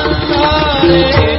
Hare Krishna